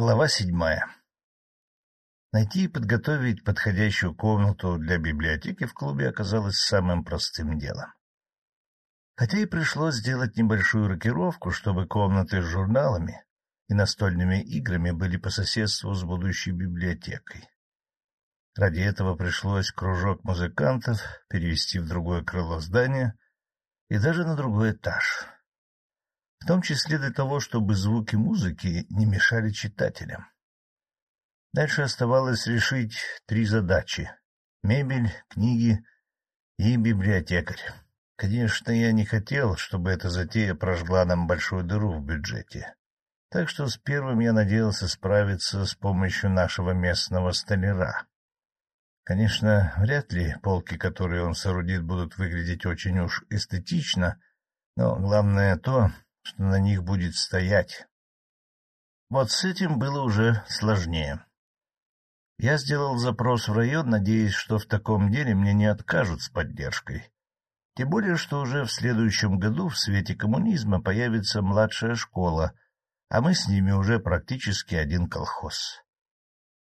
Глава седьмая Найти и подготовить подходящую комнату для библиотеки в клубе оказалось самым простым делом. Хотя и пришлось сделать небольшую рокировку, чтобы комнаты с журналами и настольными играми были по соседству с будущей библиотекой. Ради этого пришлось кружок музыкантов перевести в другое крыло здания и даже на другой этаж — в том числе для того, чтобы звуки музыки не мешали читателям. Дальше оставалось решить три задачи — мебель, книги и библиотекарь. Конечно, я не хотел, чтобы эта затея прожгла нам большую дыру в бюджете. Так что с первым я надеялся справиться с помощью нашего местного столяра. Конечно, вряд ли полки, которые он соорудит, будут выглядеть очень уж эстетично, но главное то, что на них будет стоять. Вот с этим было уже сложнее. Я сделал запрос в район, надеясь, что в таком деле мне не откажут с поддержкой. Тем более, что уже в следующем году в свете коммунизма появится младшая школа, а мы с ними уже практически один колхоз.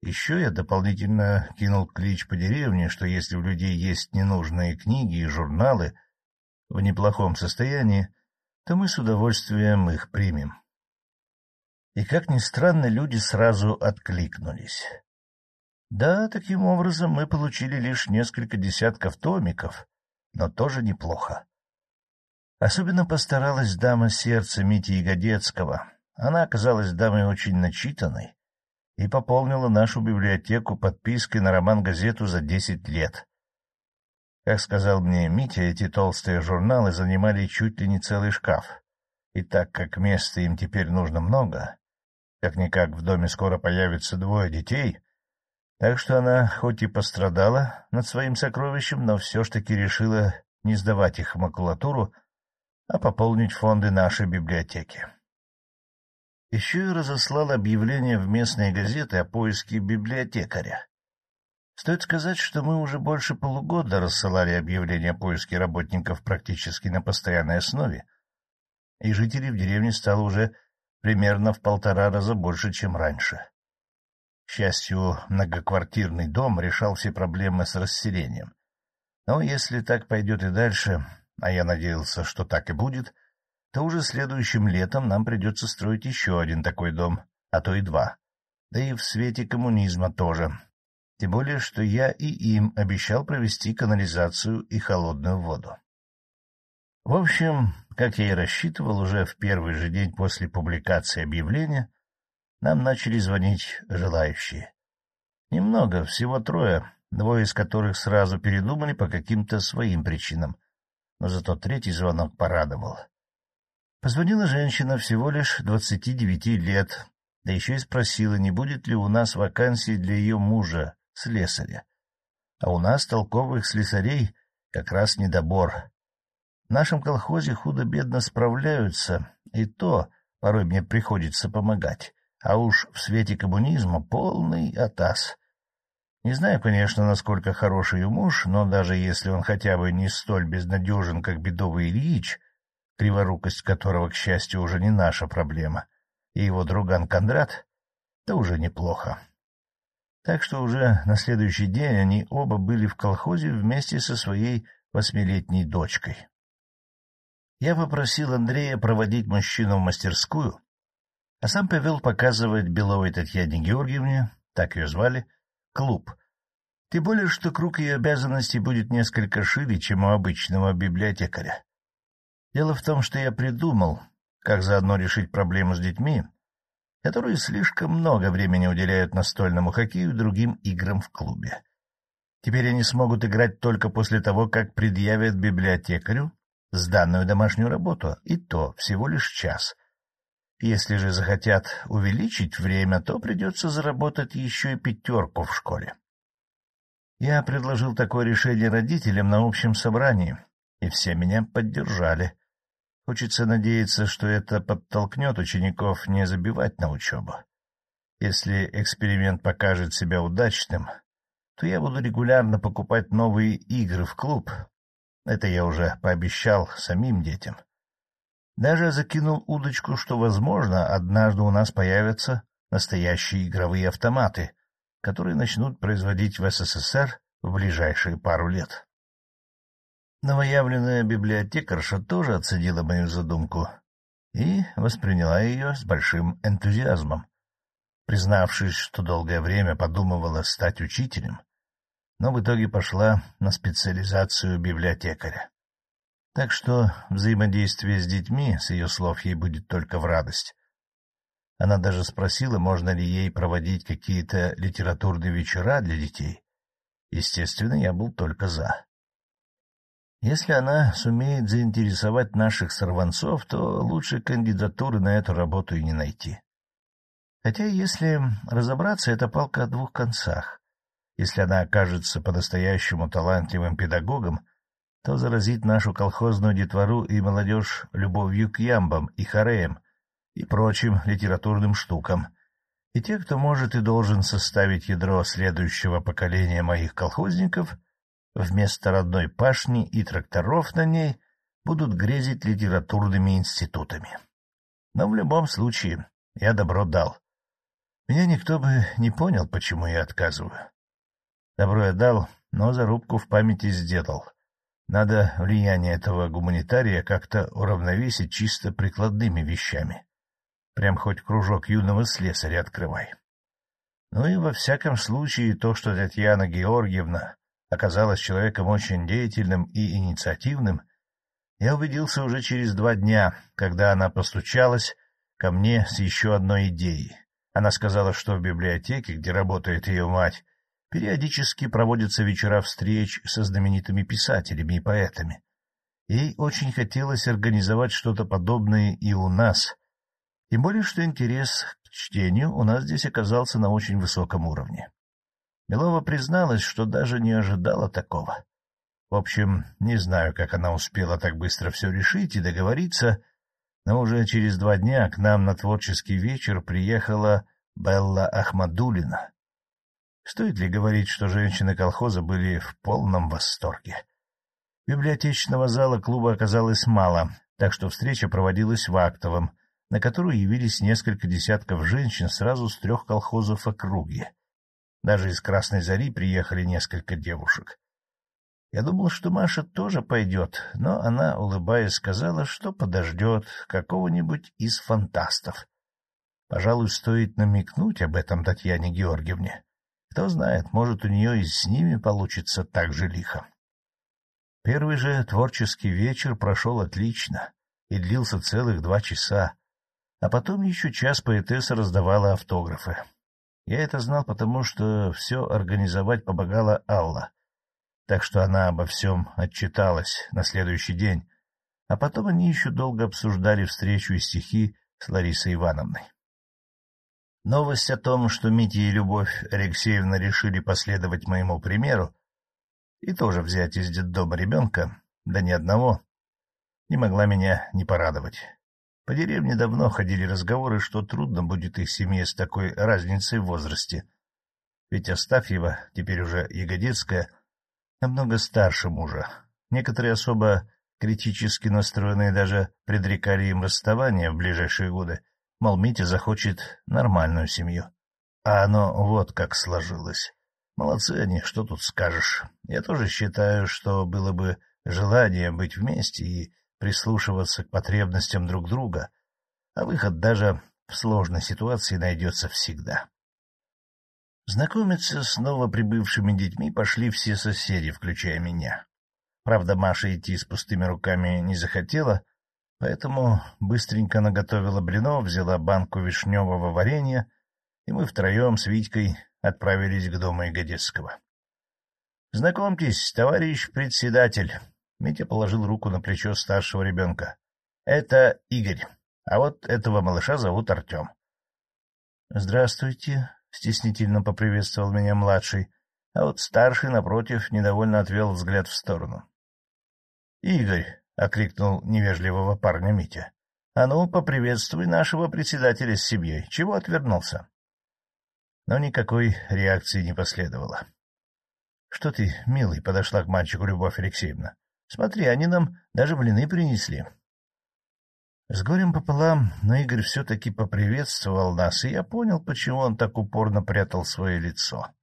Еще я дополнительно кинул клич по деревне, что если у людей есть ненужные книги и журналы в неплохом состоянии, то мы с удовольствием их примем. И, как ни странно, люди сразу откликнулись. Да, таким образом мы получили лишь несколько десятков томиков, но тоже неплохо. Особенно постаралась дама сердца Мити Ягодецкого. Она оказалась дамой очень начитанной и пополнила нашу библиотеку подпиской на роман-газету за десять лет. Как сказал мне Митя, эти толстые журналы занимали чуть ли не целый шкаф. И так как места им теперь нужно много, как-никак в доме скоро появится двое детей, так что она хоть и пострадала над своим сокровищем, но все ж таки решила не сдавать их в макулатуру, а пополнить фонды нашей библиотеки. Еще и разослал объявление в местные газеты о поиске библиотекаря. Стоит сказать, что мы уже больше полугода рассылали объявления о поиске работников практически на постоянной основе, и жителей в деревне стало уже примерно в полтора раза больше, чем раньше. К счастью, многоквартирный дом решал все проблемы с расселением. Но если так пойдет и дальше, а я надеялся, что так и будет, то уже следующим летом нам придется строить еще один такой дом, а то и два. Да и в свете коммунизма тоже, тем более, что я и им обещал провести канализацию и холодную воду. В общем, как я и рассчитывал, уже в первый же день после публикации объявления нам начали звонить желающие. Немного, всего трое, двое из которых сразу передумали по каким-то своим причинам, но зато третий звонок порадовал. Позвонила женщина всего лишь двадцати девяти лет, да еще и спросила, не будет ли у нас вакансии для ее мужа, слесаря. А у нас толковых слесарей как раз недобор. В нашем колхозе худо-бедно справляются, и то порой мне приходится помогать. А уж в свете коммунизма полный атас. Не знаю, конечно, насколько хороший ее муж, но даже если он хотя бы не столь безнадежен, как бедовый Ильич, криворукость которого, к счастью, уже не наша проблема, и его друган Кондрат, то уже неплохо. Так что уже на следующий день они оба были в колхозе вместе со своей восьмилетней дочкой. Я попросил Андрея проводить мужчину в мастерскую, а сам повел показывать Беловой Татьяне Георгиевне, так ее звали, клуб. Тем более, что круг ее обязанностей будет несколько шире, чем у обычного библиотекаря. Дело в том, что я придумал, как заодно решить проблему с детьми, которые слишком много времени уделяют настольному хоккею и другим играм в клубе. Теперь они смогут играть только после того, как предъявят библиотекарю сданную домашнюю работу, и то всего лишь час. Если же захотят увеличить время, то придется заработать еще и пятерку в школе. Я предложил такое решение родителям на общем собрании, и все меня поддержали. Хочется надеяться, что это подтолкнет учеников не забивать на учебу. Если эксперимент покажет себя удачным, то я буду регулярно покупать новые игры в клуб. Это я уже пообещал самим детям. Даже закинул удочку, что, возможно, однажды у нас появятся настоящие игровые автоматы, которые начнут производить в СССР в ближайшие пару лет. Новоявленная библиотекарша тоже оценила мою задумку и восприняла ее с большим энтузиазмом, признавшись, что долгое время подумывала стать учителем, но в итоге пошла на специализацию библиотекаря. Так что взаимодействие с детьми, с ее слов, ей будет только в радость. Она даже спросила, можно ли ей проводить какие-то литературные вечера для детей. Естественно, я был только за. Если она сумеет заинтересовать наших сорванцов, то лучше кандидатуры на эту работу и не найти. Хотя, если разобраться, это палка о двух концах. Если она окажется по-настоящему талантливым педагогом, то заразит нашу колхозную детвору и молодежь любовью к ямбам и хореям и прочим литературным штукам. И те, кто может и должен составить ядро следующего поколения моих колхозников, вместо родной пашни и тракторов на ней будут грезить литературными институтами. Но в любом случае я добро дал. Меня никто бы не понял, почему я отказываю. Добро я дал, но зарубку в памяти сделал. Надо влияние этого гуманитария как-то уравновесить чисто прикладными вещами. Прям хоть кружок юного слесаря открывай. Ну и во всяком случае то, что Татьяна Георгиевна оказалась человеком очень деятельным и инициативным, я убедился уже через два дня, когда она постучалась ко мне с еще одной идеей. Она сказала, что в библиотеке, где работает ее мать, периодически проводятся вечера встреч со знаменитыми писателями и поэтами. Ей очень хотелось организовать что-то подобное и у нас, тем более, что интерес к чтению у нас здесь оказался на очень высоком уровне. Белова призналась, что даже не ожидала такого. В общем, не знаю, как она успела так быстро все решить и договориться, но уже через два дня к нам на творческий вечер приехала Белла Ахмадулина. Стоит ли говорить, что женщины колхоза были в полном восторге? Библиотечного зала клуба оказалось мало, так что встреча проводилась в актовом, на которую явились несколько десятков женщин сразу с трех колхозов округи. Даже из Красной Зари приехали несколько девушек. Я думал, что Маша тоже пойдет, но она, улыбаясь, сказала, что подождет какого-нибудь из фантастов. Пожалуй, стоит намекнуть об этом Татьяне Георгиевне. Кто знает, может, у нее и с ними получится так же лихо. Первый же творческий вечер прошел отлично и длился целых два часа, а потом еще час поэтесса раздавала автографы. Я это знал, потому что все организовать помогала Алла, так что она обо всем отчиталась на следующий день, а потом они еще долго обсуждали встречу и стихи с Ларисой Ивановной. Новость о том, что Митя и Любовь Алексеевна решили последовать моему примеру и тоже взять из детдома ребенка, да ни одного, не могла меня не порадовать. По деревне давно ходили разговоры, что трудно будет их семье с такой разницей в возрасте. Ведь Астафьева, теперь уже Ягодецкая, намного старше мужа. Некоторые особо критически настроенные даже предрекали им расставание в ближайшие годы. Мол, Митя захочет нормальную семью. А оно вот как сложилось. Молодцы они, что тут скажешь. Я тоже считаю, что было бы желание быть вместе и прислушиваться к потребностям друг друга, а выход даже в сложной ситуации найдется всегда. Знакомиться с новоприбывшими детьми пошли все соседи, включая меня. Правда, Маша идти с пустыми руками не захотела, поэтому быстренько наготовила блинов, взяла банку вишневого варенья, и мы втроем с Витькой отправились к дому Ягодецкого. — Знакомьтесь, товарищ председатель, Митя положил руку на плечо старшего ребенка. — Это Игорь, а вот этого малыша зовут Артем. — Здравствуйте, — стеснительно поприветствовал меня младший, а вот старший, напротив, недовольно отвел взгляд в сторону. — Игорь, — окликнул невежливого парня Митя, — а ну, поприветствуй нашего председателя с семьей. Чего отвернулся? Но никакой реакции не последовало. — Что ты, милый, — подошла к мальчику Любовь Алексеевна. Смотри, они нам даже блины принесли. С горем пополам, но Игорь все-таки поприветствовал нас, и я понял, почему он так упорно прятал свое лицо.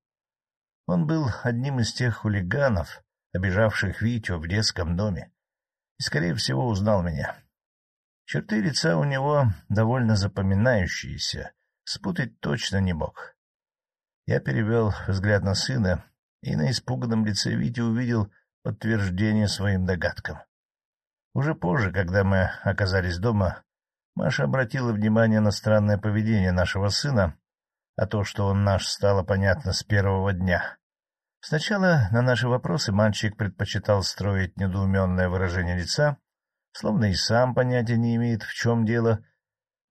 Он был одним из тех хулиганов, обижавших Витю в детском доме, и, скорее всего, узнал меня. Черты лица у него довольно запоминающиеся, спутать точно не мог. Я перевел взгляд на сына и на испуганном лице Вити увидел подтверждение своим догадкам. Уже позже, когда мы оказались дома, Маша обратила внимание на странное поведение нашего сына, а то, что он наш, стало понятно с первого дня. Сначала на наши вопросы мальчик предпочитал строить недоуменное выражение лица, словно и сам понятия не имеет, в чем дело,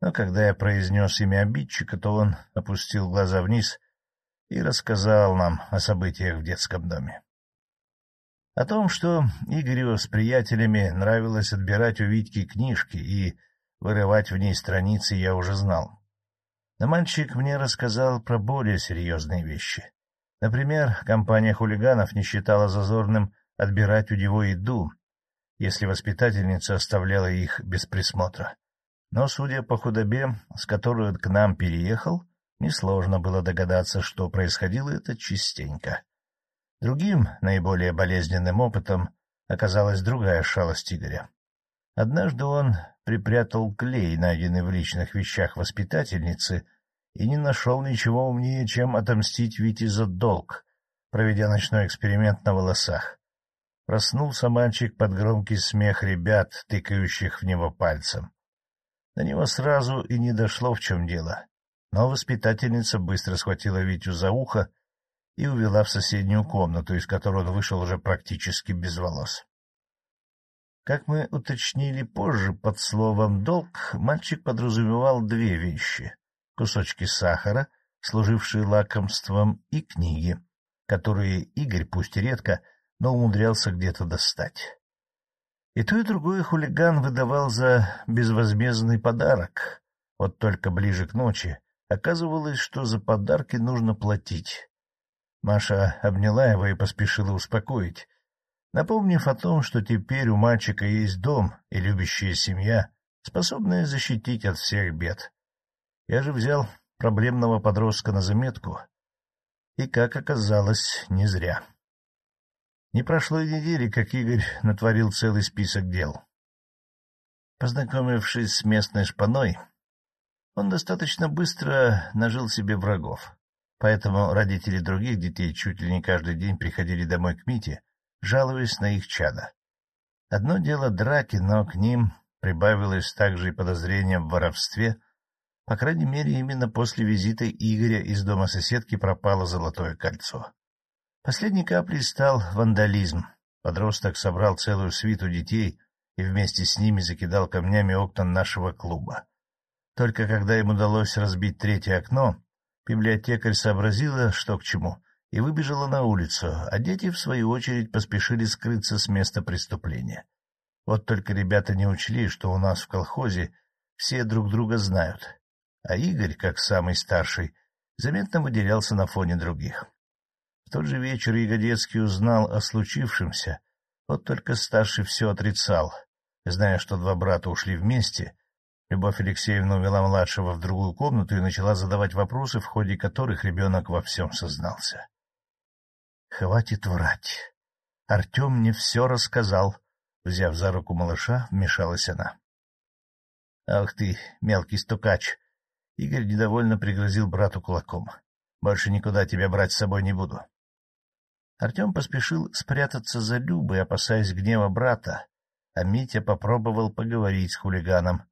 но когда я произнес имя обидчика, то он опустил глаза вниз и рассказал нам о событиях в детском доме. О том, что Игорю с приятелями нравилось отбирать у Витьки книжки и вырывать в ней страницы, я уже знал. Но мальчик мне рассказал про более серьезные вещи. Например, компания хулиганов не считала зазорным отбирать у него еду, если воспитательница оставляла их без присмотра. Но, судя по худобе, с которой он к нам переехал, несложно было догадаться, что происходило это частенько. Другим, наиболее болезненным опытом оказалась другая шалость Игоря. Однажды он припрятал клей, найденный в личных вещах воспитательницы, и не нашел ничего умнее, чем отомстить Вите за долг, проведя ночной эксперимент на волосах. Проснулся мальчик под громкий смех ребят, тыкающих в него пальцем. До него сразу и не дошло, в чем дело. Но воспитательница быстро схватила Витю за ухо и увела в соседнюю комнату, из которой он вышел уже практически без волос. Как мы уточнили позже, под словом «долг» мальчик подразумевал две вещи — кусочки сахара, служившие лакомством, и книги, которые Игорь, пусть редко, но умудрялся где-то достать. И то, и другое хулиган выдавал за безвозмездный подарок. Вот только ближе к ночи оказывалось, что за подарки нужно платить. Маша обняла его и поспешила успокоить, напомнив о том, что теперь у мальчика есть дом и любящая семья, способная защитить от всех бед. Я же взял проблемного подростка на заметку, и, как оказалось, не зря. Не прошло и недели, как Игорь натворил целый список дел. Познакомившись с местной шпаной, он достаточно быстро нажил себе врагов. Поэтому родители других детей чуть ли не каждый день приходили домой к Мите, жалуясь на их чада. Одно дело драки, но к ним прибавилось также и подозрение в воровстве. По крайней мере, именно после визита Игоря из дома соседки пропало золотое кольцо. Последней каплей стал вандализм. Подросток собрал целую свиту детей и вместе с ними закидал камнями окна нашего клуба. Только когда им удалось разбить третье окно, Библиотекарь сообразила, что к чему, и выбежала на улицу, а дети, в свою очередь, поспешили скрыться с места преступления. Вот только ребята не учли, что у нас в колхозе все друг друга знают, а Игорь, как самый старший, заметно выделялся на фоне других. В тот же вечер Ягодецкий узнал о случившемся, вот только старший все отрицал, зная, что два брата ушли вместе, Любовь Алексеевна увела младшего в другую комнату и начала задавать вопросы, в ходе которых ребенок во всем сознался. — Хватит врать. Артем мне все рассказал. Взяв за руку малыша, вмешалась она. — Ах ты, мелкий стукач! Игорь недовольно пригрозил брату кулаком. — Больше никуда тебя брать с собой не буду. Артем поспешил спрятаться за Любой, опасаясь гнева брата, а Митя попробовал поговорить с хулиганом,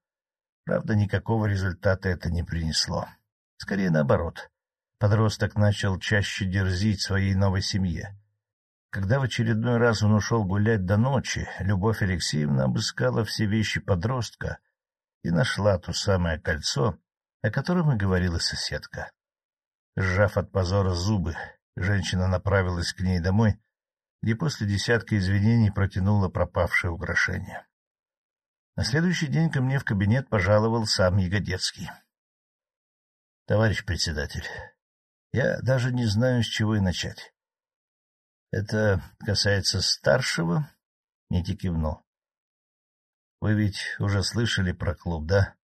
Правда, никакого результата это не принесло. Скорее наоборот. Подросток начал чаще дерзить своей новой семье. Когда в очередной раз он ушел гулять до ночи, Любовь Алексеевна обыскала все вещи подростка и нашла то самое кольцо, о котором и говорила соседка. Сжав от позора зубы, женщина направилась к ней домой, где после десятка извинений протянула пропавшее украшение. На следующий день ко мне в кабинет пожаловал сам Ягодецкий. — Товарищ председатель, я даже не знаю, с чего и начать. — Это касается старшего? — Митя кивнул. Вы ведь уже слышали про клуб, да?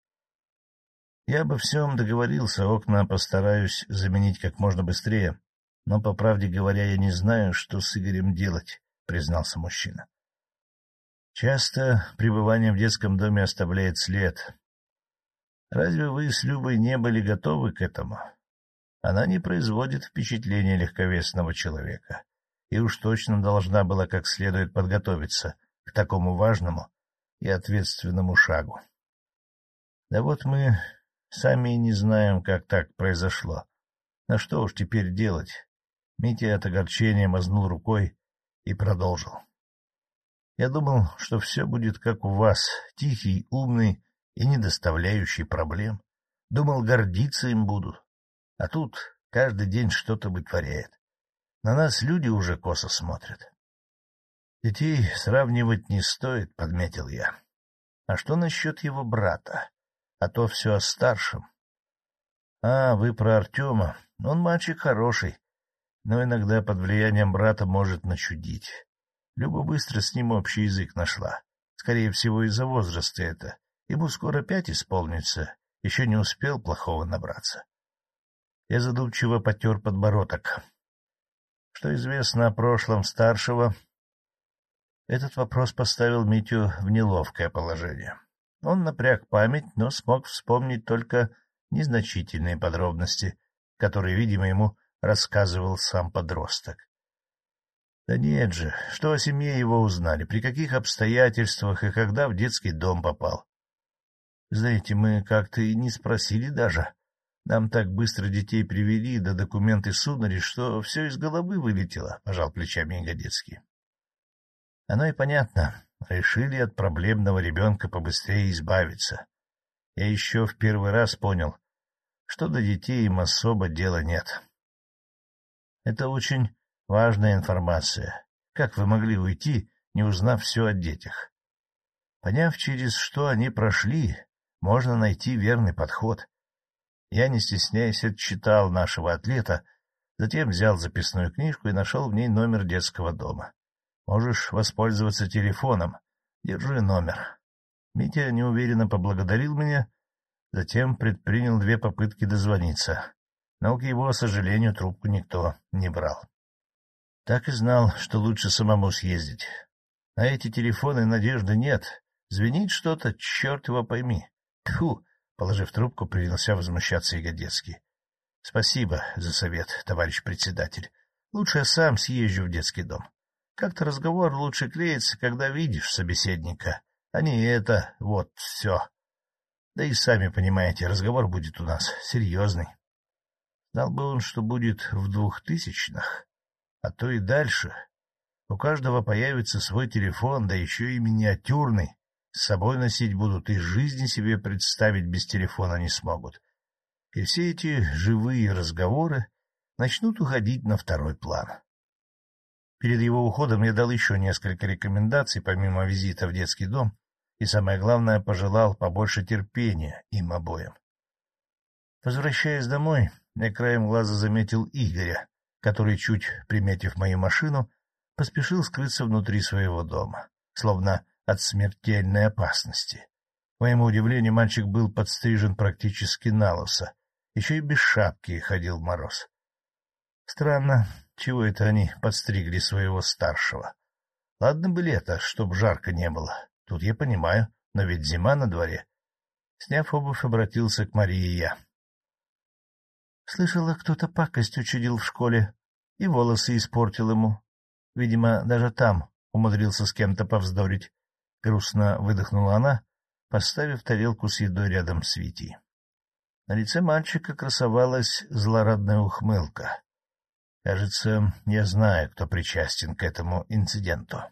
Я обо всем договорился, окна постараюсь заменить как можно быстрее, но, по правде говоря, я не знаю, что с Игорем делать, — признался мужчина. Часто пребывание в детском доме оставляет след. Разве вы с Любой не были готовы к этому? Она не производит впечатления легковесного человека и уж точно должна была как следует подготовиться к такому важному и ответственному шагу. Да вот мы сами и не знаем, как так произошло. На что уж теперь делать? Митя от огорчения мазнул рукой и продолжил. Я думал, что все будет как у вас, тихий, умный и не доставляющий проблем. Думал, гордиться им буду. А тут каждый день что-то вытворяет. На нас люди уже косо смотрят. Детей сравнивать не стоит, — подметил я. А что насчет его брата? А то все о старшем. А, вы про Артема. Он мальчик хороший, но иногда под влиянием брата может начудить. Люба быстро с ним общий язык нашла. Скорее всего, из-за возраста это. Ему скоро пять исполнится, еще не успел плохого набраться. Я задумчиво потер подбородок. Что известно о прошлом старшего, этот вопрос поставил Митю в неловкое положение. Он напряг память, но смог вспомнить только незначительные подробности, которые, видимо, ему рассказывал сам подросток. Да нет же, что о семье его узнали, при каких обстоятельствах и когда в детский дом попал. Знаете, мы как-то и не спросили даже. Нам так быстро детей привели, да документы сунули, что все из головы вылетело, — пожал плечами Ягодецкий. Оно и понятно. Решили от проблемного ребенка побыстрее избавиться. Я еще в первый раз понял, что до детей им особо дела нет. Это очень важная информация. Как вы могли уйти, не узнав все о детях? Поняв, через что они прошли, можно найти верный подход. Я, не стесняясь, отчитал нашего атлета, затем взял записную книжку и нашел в ней номер детского дома. Можешь воспользоваться телефоном. Держи номер. Митя неуверенно поблагодарил меня, затем предпринял две попытки дозвониться, но к его сожалению трубку никто не брал. Так и знал, что лучше самому съездить. На эти телефоны надежды нет. Звенит что-то, черт его пойми. Тьфу! Положив трубку, принялся возмущаться Ягодецкий. — Спасибо за совет, товарищ председатель. Лучше я сам съезжу в детский дом. Как-то разговор лучше клеится, когда видишь собеседника, а не это вот все. Да и сами понимаете, разговор будет у нас серьезный. Знал бы он, что будет в двухтысячных, а то и дальше. У каждого появится свой телефон, да еще и миниатюрный. С собой носить будут и жизни себе представить без телефона не смогут. И все эти живые разговоры начнут уходить на второй план. Перед его уходом я дал еще несколько рекомендаций, помимо визита в детский дом, и, самое главное, пожелал побольше терпения им обоим. Возвращаясь домой, я краем глаза заметил Игоря, который, чуть приметив мою машину, поспешил скрыться внутри своего дома, словно от смертельной опасности. К моему удивлению, мальчик был подстрижен практически на лысо, еще и без шапки ходил мороз. Странно, чего это они подстригли своего старшего? Ладно бы лето, чтоб жарко не было. Тут я понимаю, но ведь зима на дворе. Сняв обувь, обратился к Марии я. Слышала, кто-то пакость учудил в школе и волосы испортил ему. Видимо, даже там умудрился с кем-то повздорить. Грустно выдохнула она, поставив тарелку с едой рядом с Витей. На лице мальчика красовалась злорадная ухмылка. Кажется, я знаю, кто причастен к этому инциденту.